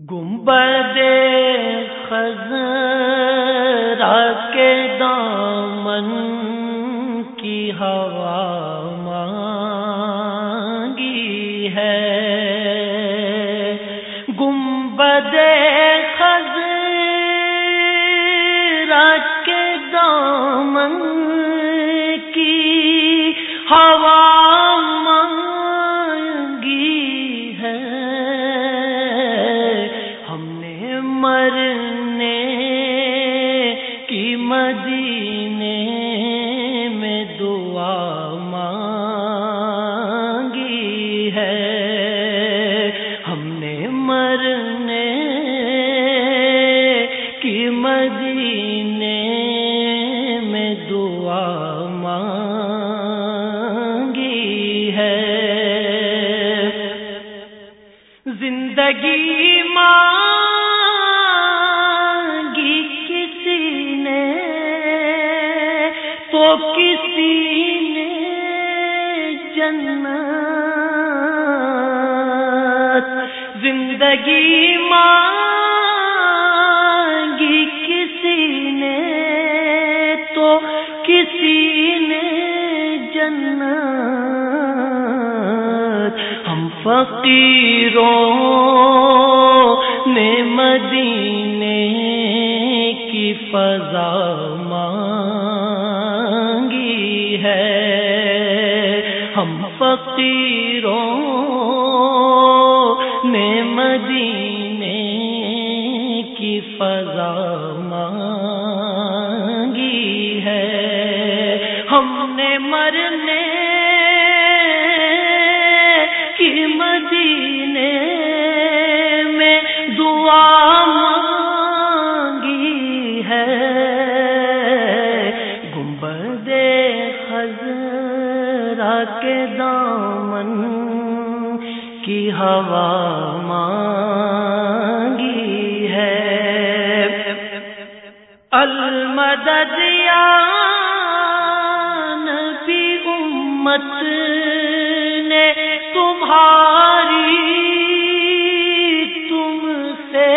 گنبد خزرا کے دامن کی ہوا مانگی ہے۔ گنبد خزرا کے دامن کی ہوا دعا مانگی ہے۔ ہم نے مرنے کی مدینے میں دعا مانگی ہے۔ زندگی ماں کسی جنت زندگی مانگی کسی نے تو کسی نے جنت ہم فقیروں مدینے کی فضا فقیروں نے مدینے کی فضا ماں کے دامن کی ہوا مانگی ہے۔ المدد یا نبی امت نے تمہاری تم سے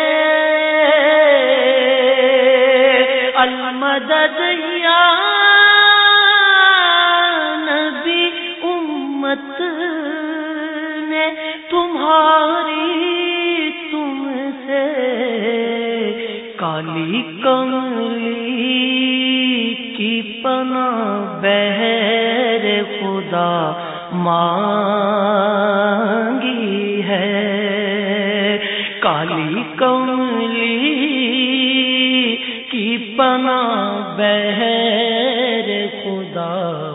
المدد یا نے تمہاری تم سے کالی کملی کی پنا بہر خدا مانگی ہے۔ کالی کملی کی پنا بہر خدا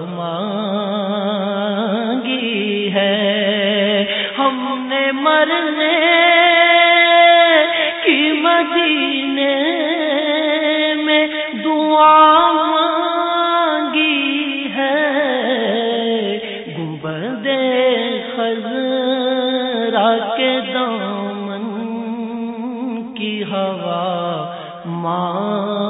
مرنے کی مدینے میں دعا مانگی ہے۔ گنبد خزرا کے دامن کی ہوا مانگی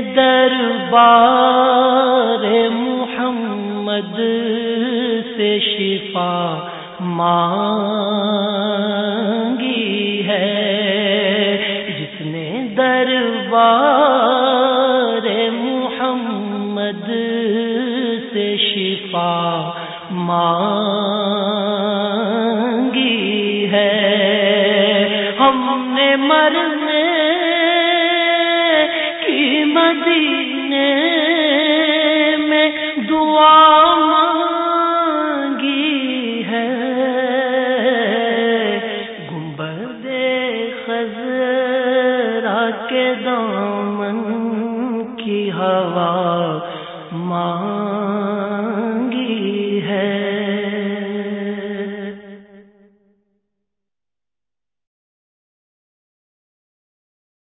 دربار محمد سے شفا مانگی ہے۔ جس نے دربار محمد سے شفا مانگی ہے۔ ہم نے مرنا مدینے میں دعا مانگی ہے۔ گنبد خزرا کے دو